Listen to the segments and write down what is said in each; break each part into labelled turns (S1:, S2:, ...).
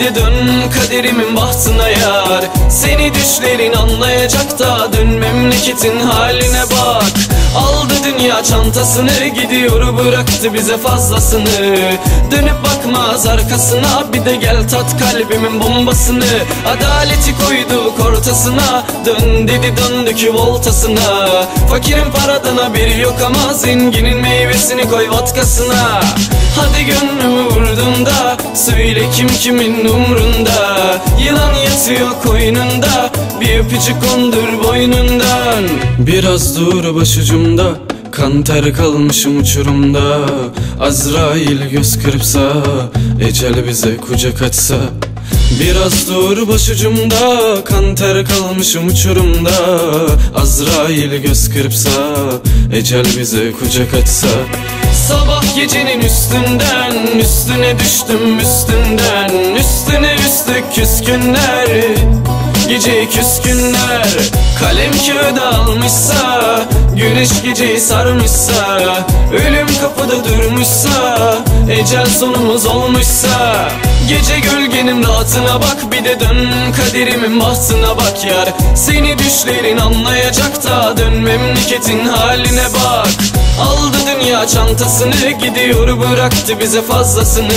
S1: de dön kaderimin bahtına yar. Seni düşlerin anlayacak da Dön memleketin haline bak. Aldı dünya çantasını Gidiyor bıraktı bize fazlasını. Dönüp bakmaz arkasına Bir de gel tat kalbimin bombasını. Adaleti koyduk ortasına Dön dedi döndük voltasına. Fakirin paradan haberi yok ama Zenginin meyvesini koy vodkasına Hadi gönlümü vurdun da Söyle kim kimin umrunda. Yılan yatıyor koynunda Bir öpücük kondur boynundan. Biraz dur başucumda Kan ter kalmışım uçurumda. Azrail göz kırpsa Ecel bize kucak açsa Biraz dur başucumda Kan ter kalmışım uçurumda. Azrail göz kırpsa Ecel bize kucak açsa Sabah gecenin üstünden Üstüne düştüm üstünden. Üstüne üstlük küskünler Gece küskünler. Kalem kağıda almışsa Güneş geceyi sarmışsa Ölüm kapıda durmuşsa Ecel sonumuz olmuşsa Gece gölgenin rahatına bak Bir de dön kaderimin bahtına bak yar. Seni düşlerin anlayacak da Dön memleketin haline bak Aldı dünya çantasını Gidiyor bıraktı bize fazlasını.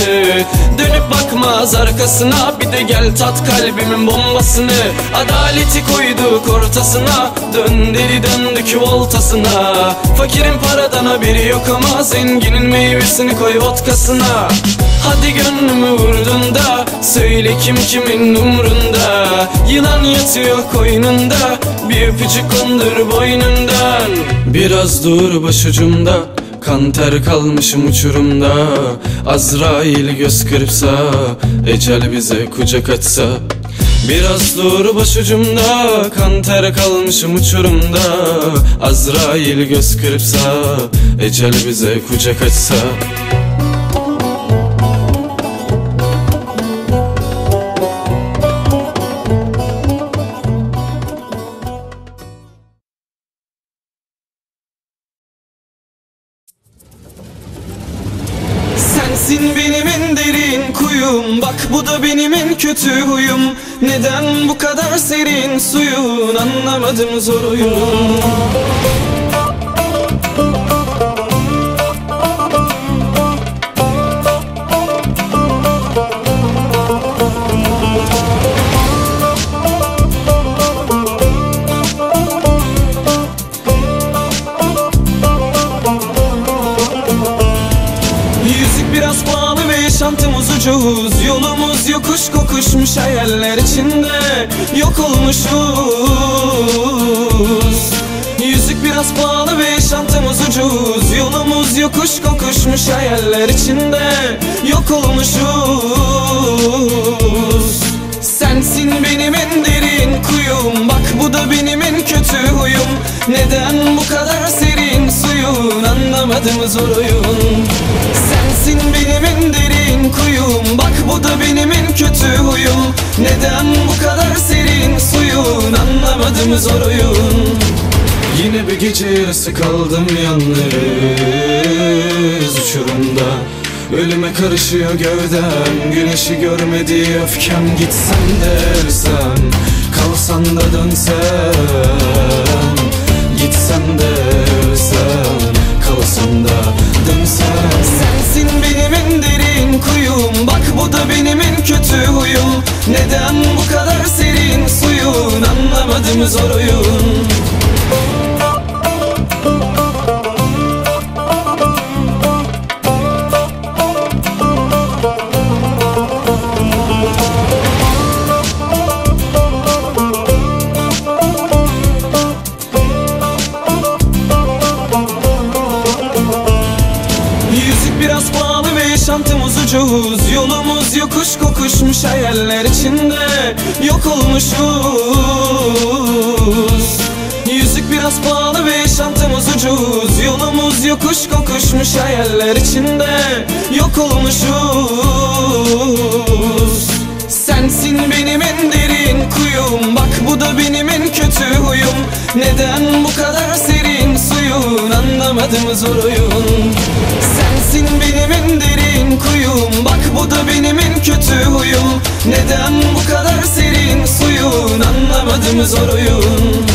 S1: Dönüp bakmaz arkasına Bir de gel tat kalbimin bombasını. Adaleti koyduk ortasına Dön deli döndük voltasına. Fakirin paradan haberi yok ama Zenginin meyvesini koy vodkasına Hadi gönlümü vurdun da Söyle kim kimin umrunda. Yılan yatıyor koynunda Bir öpücük kondur boynundan Biraz dur başucumda Kan ter kalmışım uçurumda. Azrail göz kırpsa Ecel bize kucak açsa Biraz dur başucumda Kan ter kalmışım uçurumda. Azrail göz kırpsa Ecel bize kucak açsa kötü huyum Neden bu kadar serin suyun? Anlamadım zor oyun biraz pahalı ve yaşantımız ucuz Yolumuz yokuş kokuşmuş hayaller içinde. Yok olmuşuz. Yüzük biraz pahalı ve yaşantımız ucuz. Yolumuz yokuş kokuşmuş hayaller içinde. Yok olmuşuz. Sensin benim en derin kuyum. Bak bu da benim en kötü huyum. Neden bu kadar serin suyun? Anlamadım zor oyun Sensin benim en derin kuyum. Bak bu da benim en kötü huyum. Neden bu kadar serin suyun? Anlamadım zor oyun Yine bir gece yarısı kaldım yalnız uçurumda. Ölüme karışıyor gövdem Güneşi görmedi öfkem. Gitsen de ölsem Kalsan da dönsen Gitsen de ölsem Kalsan da dönsen Sensin benim en derin kuyum. Bak bu da benim en kötü huyum. Neden bu kadar serin suyun? Anlamadım zor oyun ucuz Yolumuz yokuş kokuşmuş hayaller içinde. Yok olmuşuz. Yüzük biraz pahalı ve yaşantımız ucuz. Yolumuz yokuş kokuşmuş hayaller içinde. Yok olmuşuz. Sensin benim en derin kuyum. Bak bu da benim en kötü huyum. Neden bu kadar serin suyun? Anlamadım zor oyun Sensin benim en derin kuyum. Bak bu da benim en kötü huyum. Neden bu kadar serin suyun? Anlamadım zor oyun.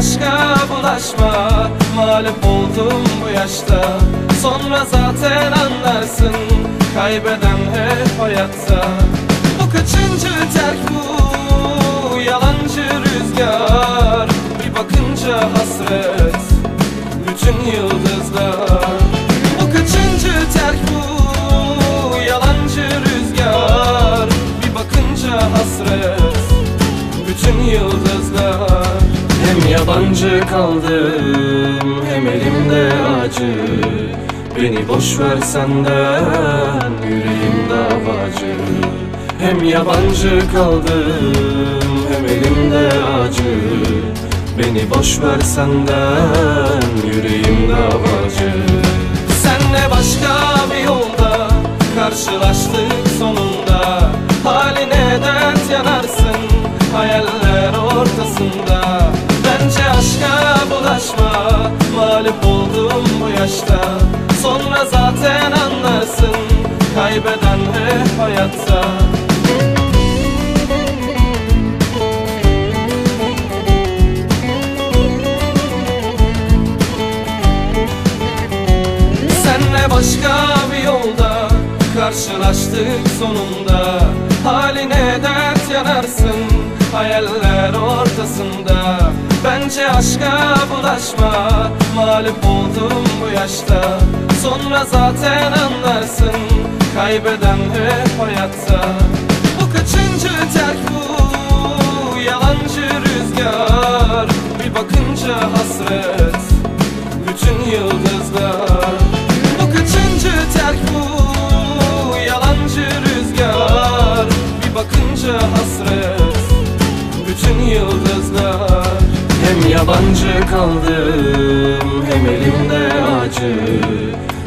S1: aşka bulaşma Mağlup oldum bu yaşta. Sonra zaten anlarsın Kaybeden hep hayatta. Bu kaçıncı terk bu? Yalancı rüzgar. Bir bakınca hasret Bütün yıldızlar. Hem yabancı kaldım hem elimde acı. Beni boş ver senden yüreğim davacı. Hem yabancı kaldım hem elimde acı. Beni boş ver senden yüreğim aşka bulaşma. Mağlup oldum bu yaşta. Sonra zaten anlarsın Kaybeden hep hayatta. Bu kaçıncı terk bu? Yalancı rüzgar. Bir bakınca hasret. Bütün yılda yabancı kaldım Hem elimde acı.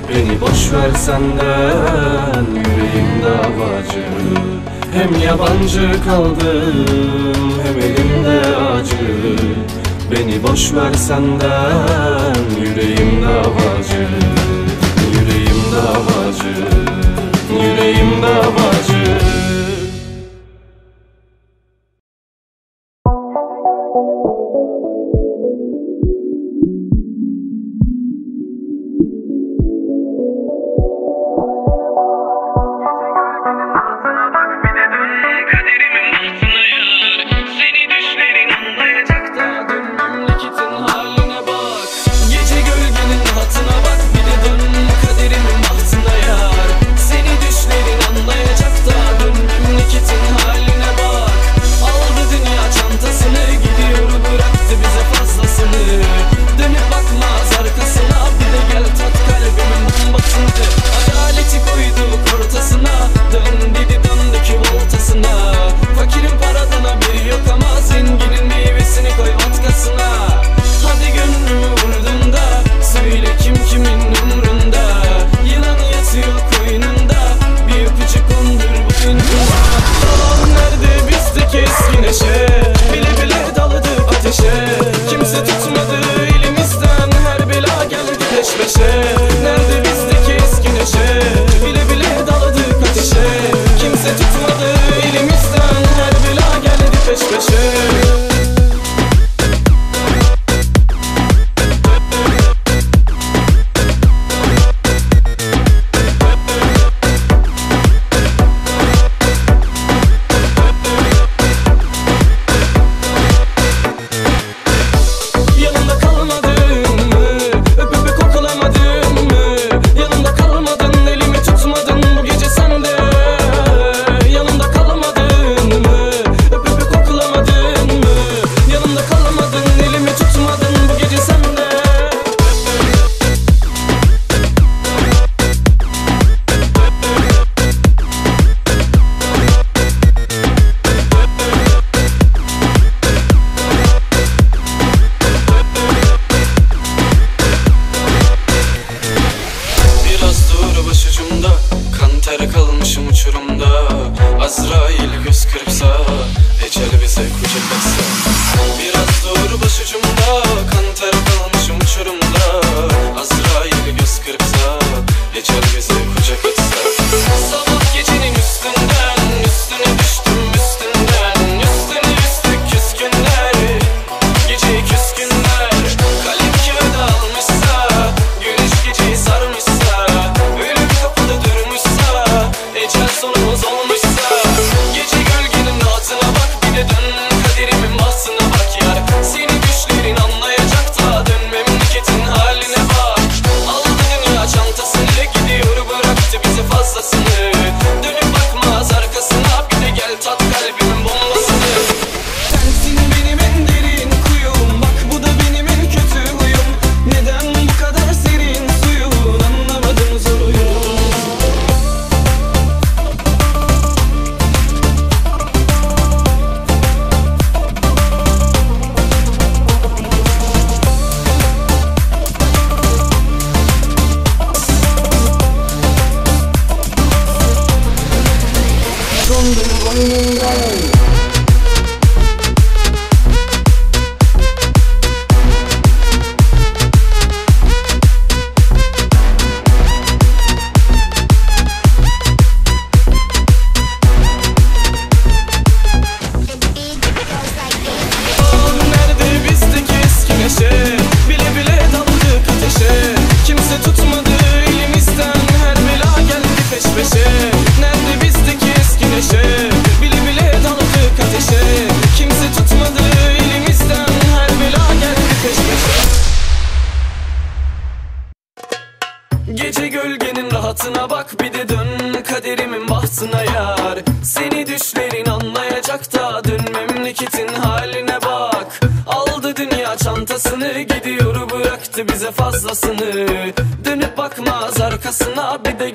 S1: Beni boş ver senden Yüreğim davacı. Hem yabancı kaldım Hem elimde acı. Beni boş ver senden Yüreğim davacı. Yüreğim davacı Yüreğim davacı.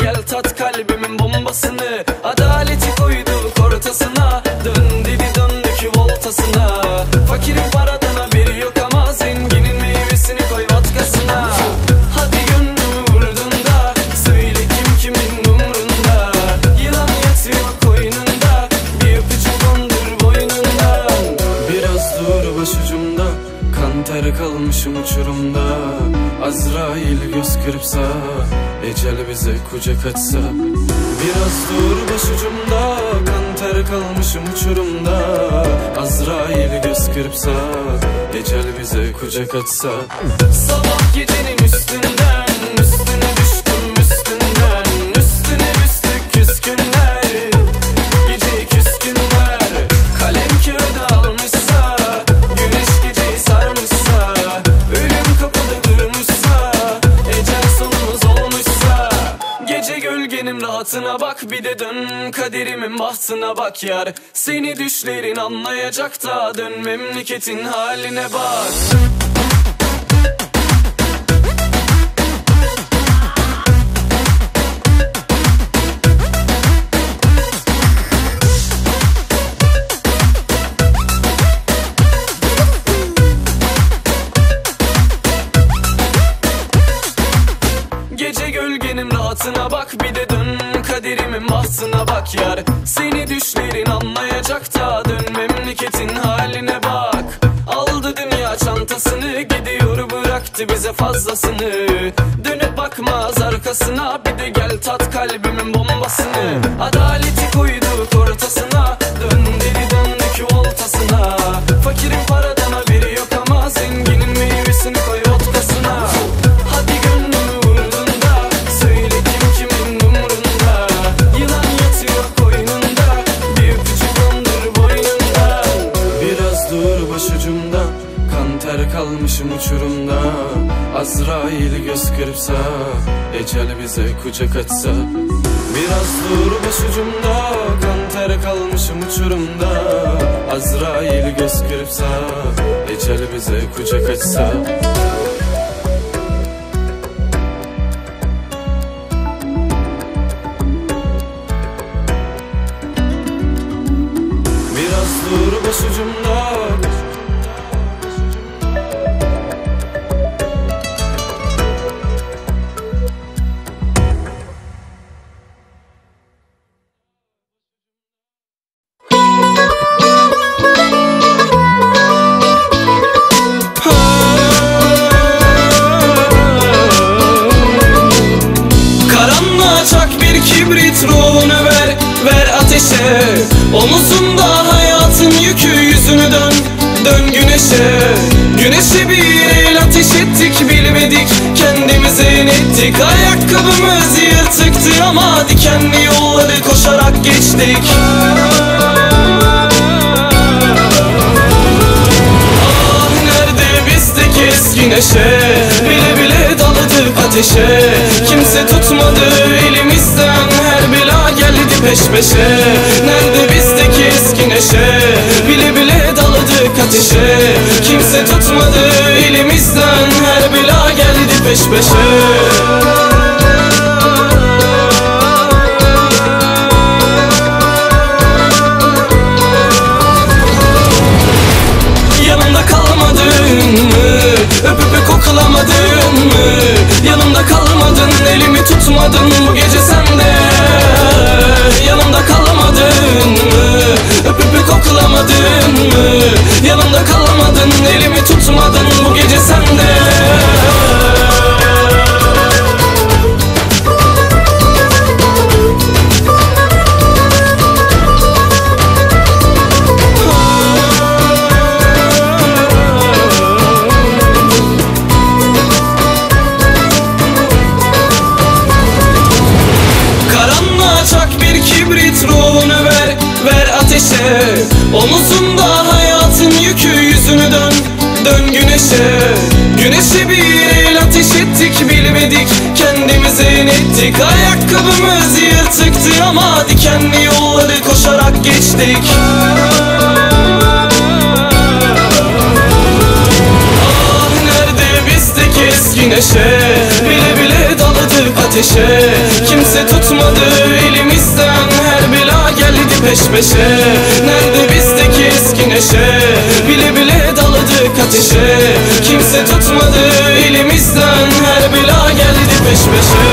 S1: Gel tat kalbimin bombasını. Adaleti koyduk ortasına Dön dedi döndük voltasına. Fakirin paradan haberi yok ama Zenginin meyvesini koy vatkasına Hadi gönlümü vurdun Söyle kim kimin umrunda. Yılan yatıyor koynunda Bir öpücük kondur boynundan Biraz dur başucumda Kanter kalmışım uçurumda. Azrail göz kırpsa Ecel bize kucak açsa Biraz dur başucumda Kan ter kalmışım uçurumda. Azrail göz kırpsa Ecel bize kucak açsa. Sabah gidelim üstüne kaderimin bahtına bak yar. Seni düşlerin anlayacak da Dön memleketin haline bak. Listen up. yourself bizden her bela geldi peş peşe. peşe. Nerede bizdeki eski neşe? Bile bile daladık ateşe. Kimse tutmadı elimizden. Her bela geldi peş peşe.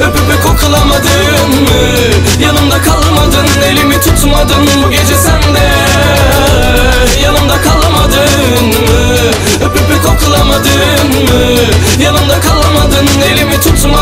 S1: Öpüp koklamadın mı? Yanımda kalmadın, elimi tutmadın bu gece Anladın mı? Yanımda kalamadın elimi
S2: tutma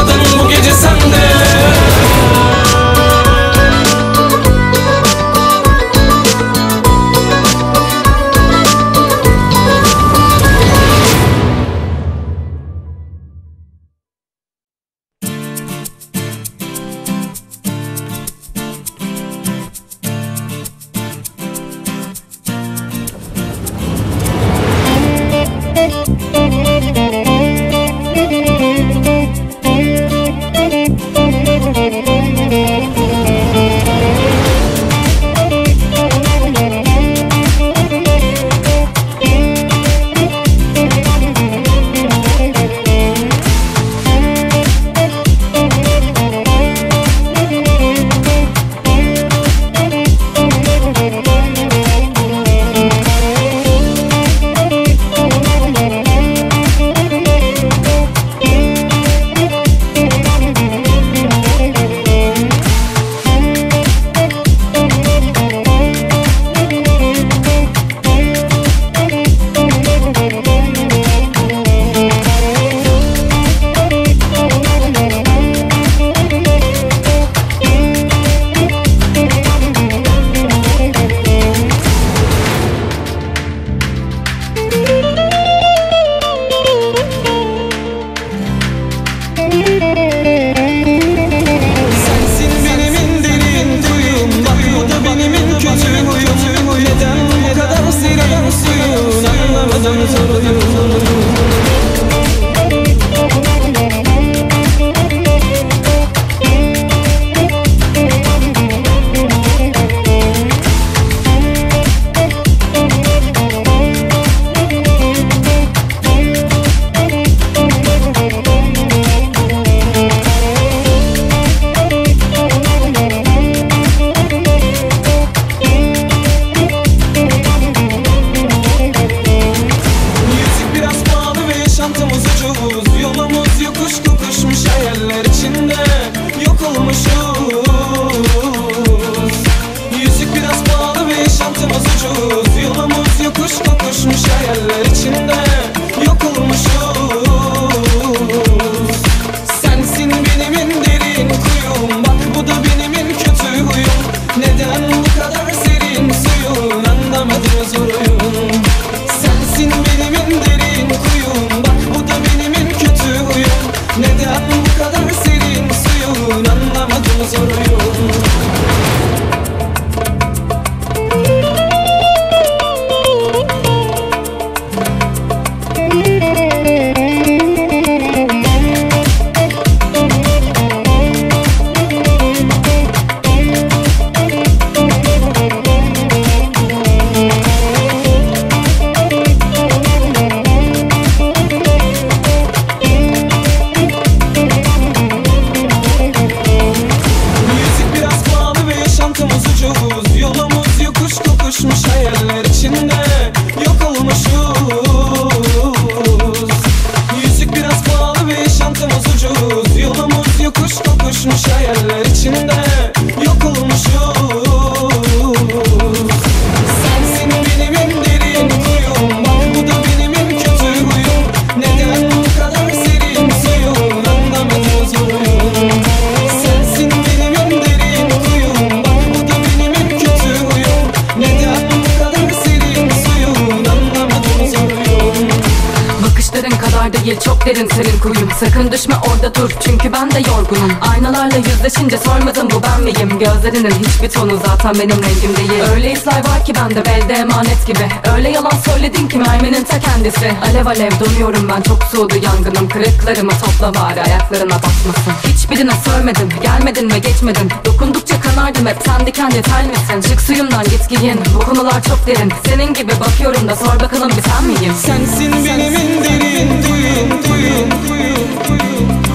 S2: yüzleşince sormadım bu ben miyim? Gözlerinin hiçbir tonu zaten benim rengim değil. Öyle hisler var ki bende belde emanet gibi. Öyle yalan söyledin ki merminin ta kendisi. Alev alev donuyorum ben çok soğudu yangınım. Kırıklarımı topla bari ayaklarına basmasın Hiçbirine sövmedim gelmedin ve geçmedin. Dokundukça kanardım hep sen diken yeter misin? Çık suyumdan git giyin bu konular çok derin. Senin gibi bakıyorum da sor bakalım bir sen miyim?
S1: Sensin benim en derin kuyum kuyum kuyum kuyum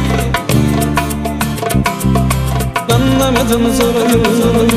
S1: Anlamadım zoruyum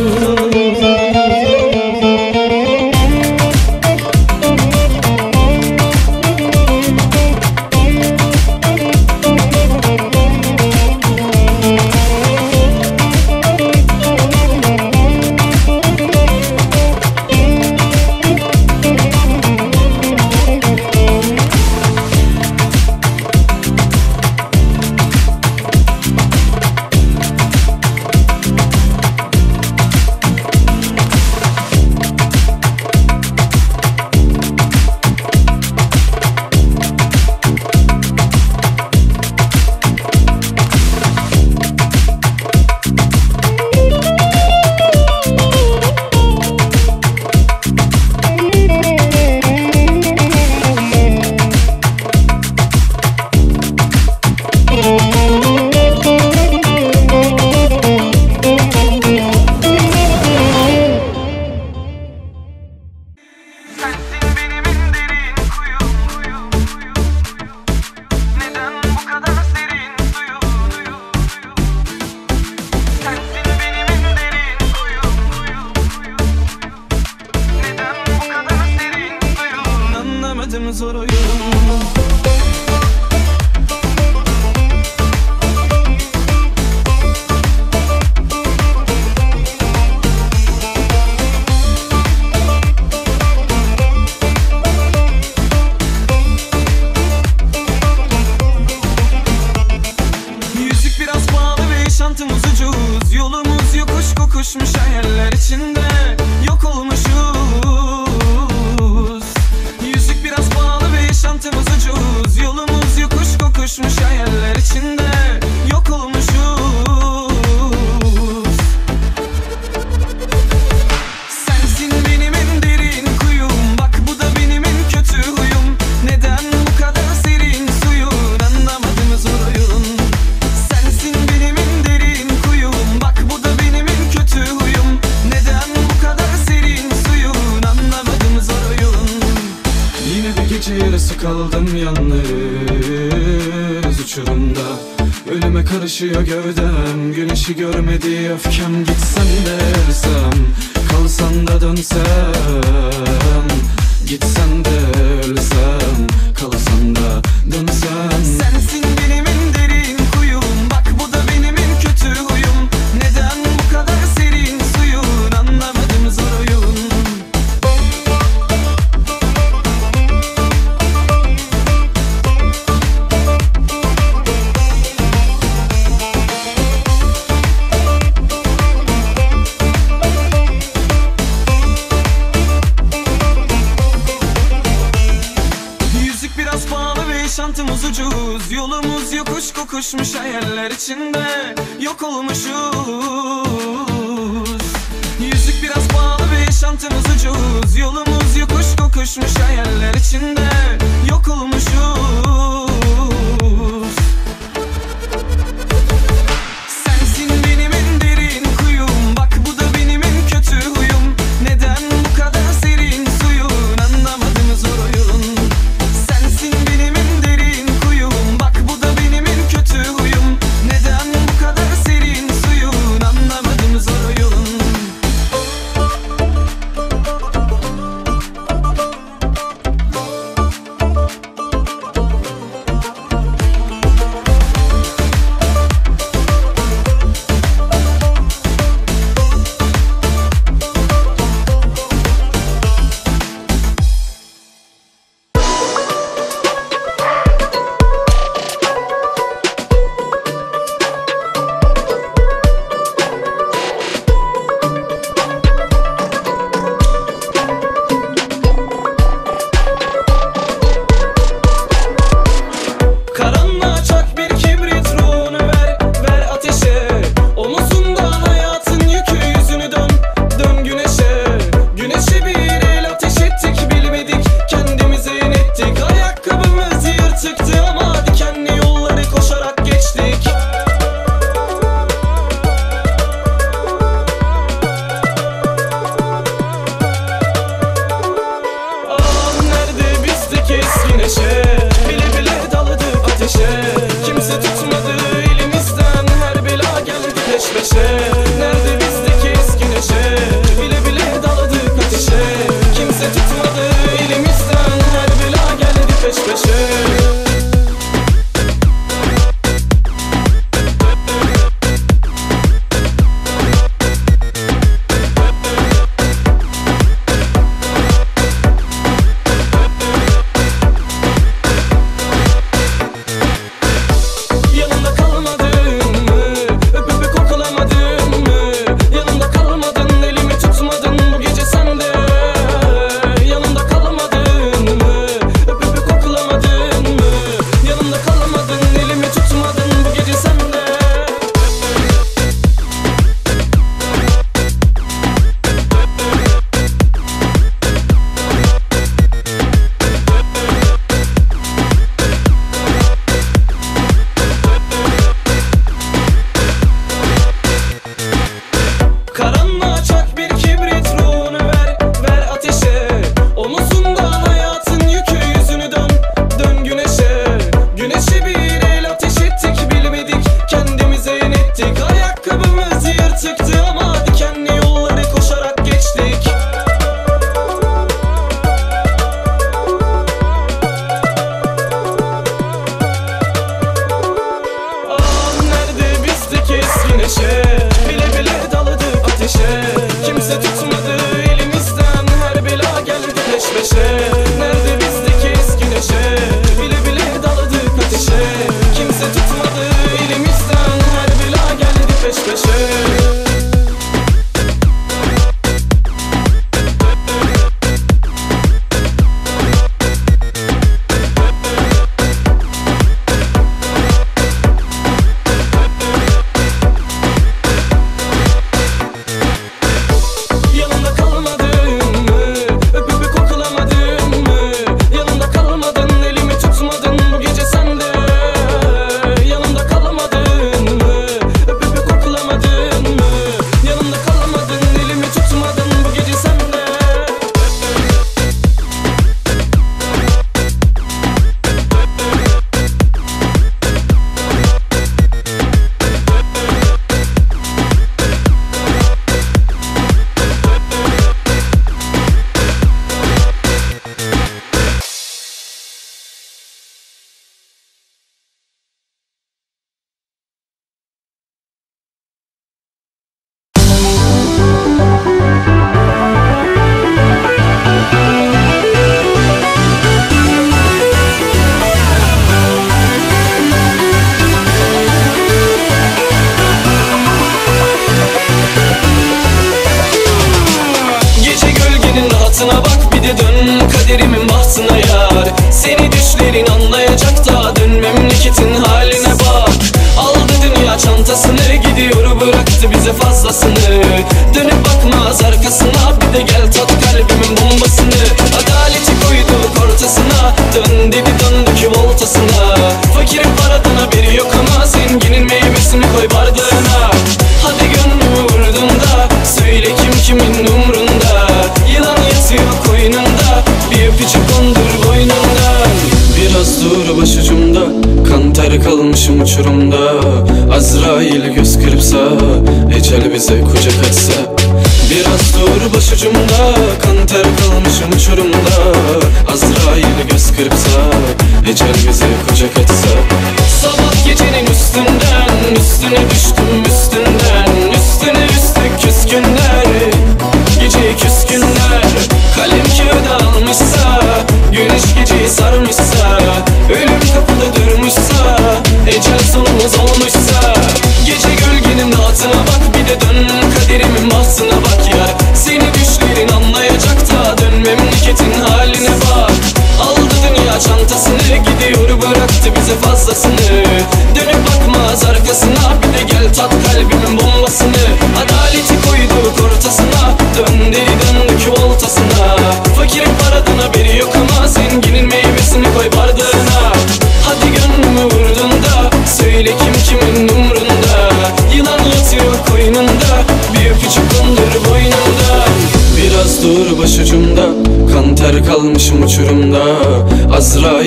S1: içinde yaşantımız ucuz Yolumuz yokuş kokuşmuş hayaller içinde. Yok olmuşuz. Yüzük biraz pahalı ve yaşantımız ucuz Yolumuz yokuş kokuşmuş hayaller içinde. Yok olmuşuz altına bak bir de dön Kaderimin bahtına yar. Seni düşlerin anlayacak da Dön memleketin haline bak. Aldı dünya çantasını Gidiyor bıraktı bize fazlasını. Dönüp bakmaz arkasına Bir de gel tat kalbimin bombasını. Adaleti koyduk ortasına Dön dedi döndük voltasına Kalmışım uçurumda. Azrail göz kırpsa Ecel bize kucak açsa Biraz dur başucumda Kan ter kalmışım uçurumda. Azrail göz kırpsa Ecel bize kucak açsa Sabah gecenin üstünden Üstüne düştüm üstünden. Üstüne üstlük küskünler Gece küskünler. Kalem kağıda almışsa Güneş geceyi sarmışsa Ölüm kapıda durmuşsa Ecel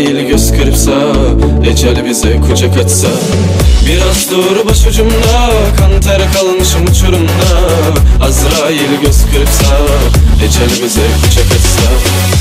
S1: Azrail göz kırpsa Ecel bize kucak açsa Biraz dur başucumda Kan ter kalmışım uçurumda. Azrail göz kırpsa Ecel bize kucak açsa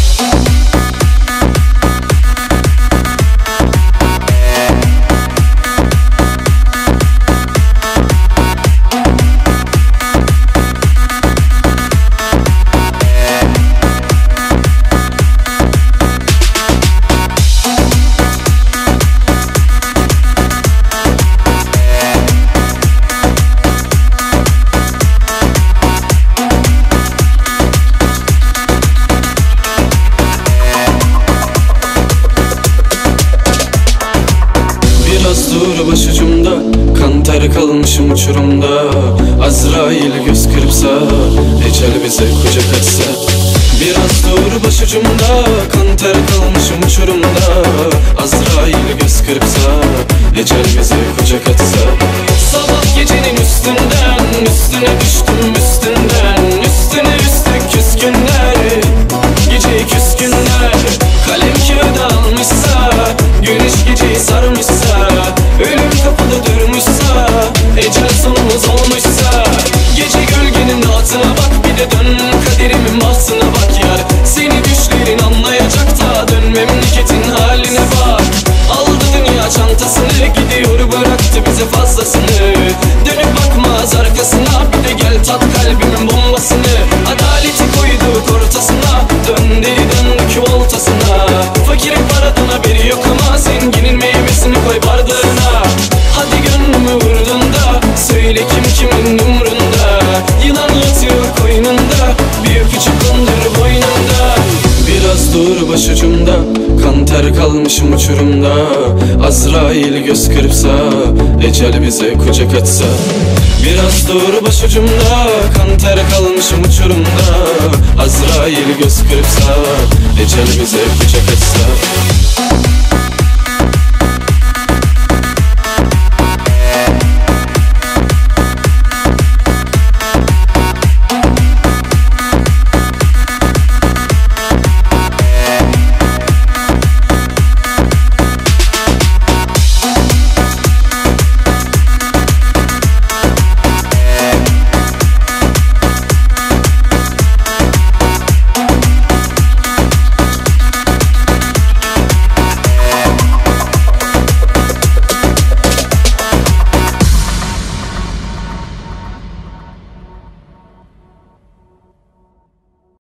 S1: Fakirin paradan Ter kalmışım uçurumda Azrail göz kırpsa Ecel bize kucak açsa Biraz dur başucumda Kan ter kalmışım uçurumda Azrail göz kırpsa Ecel bize kucak açsa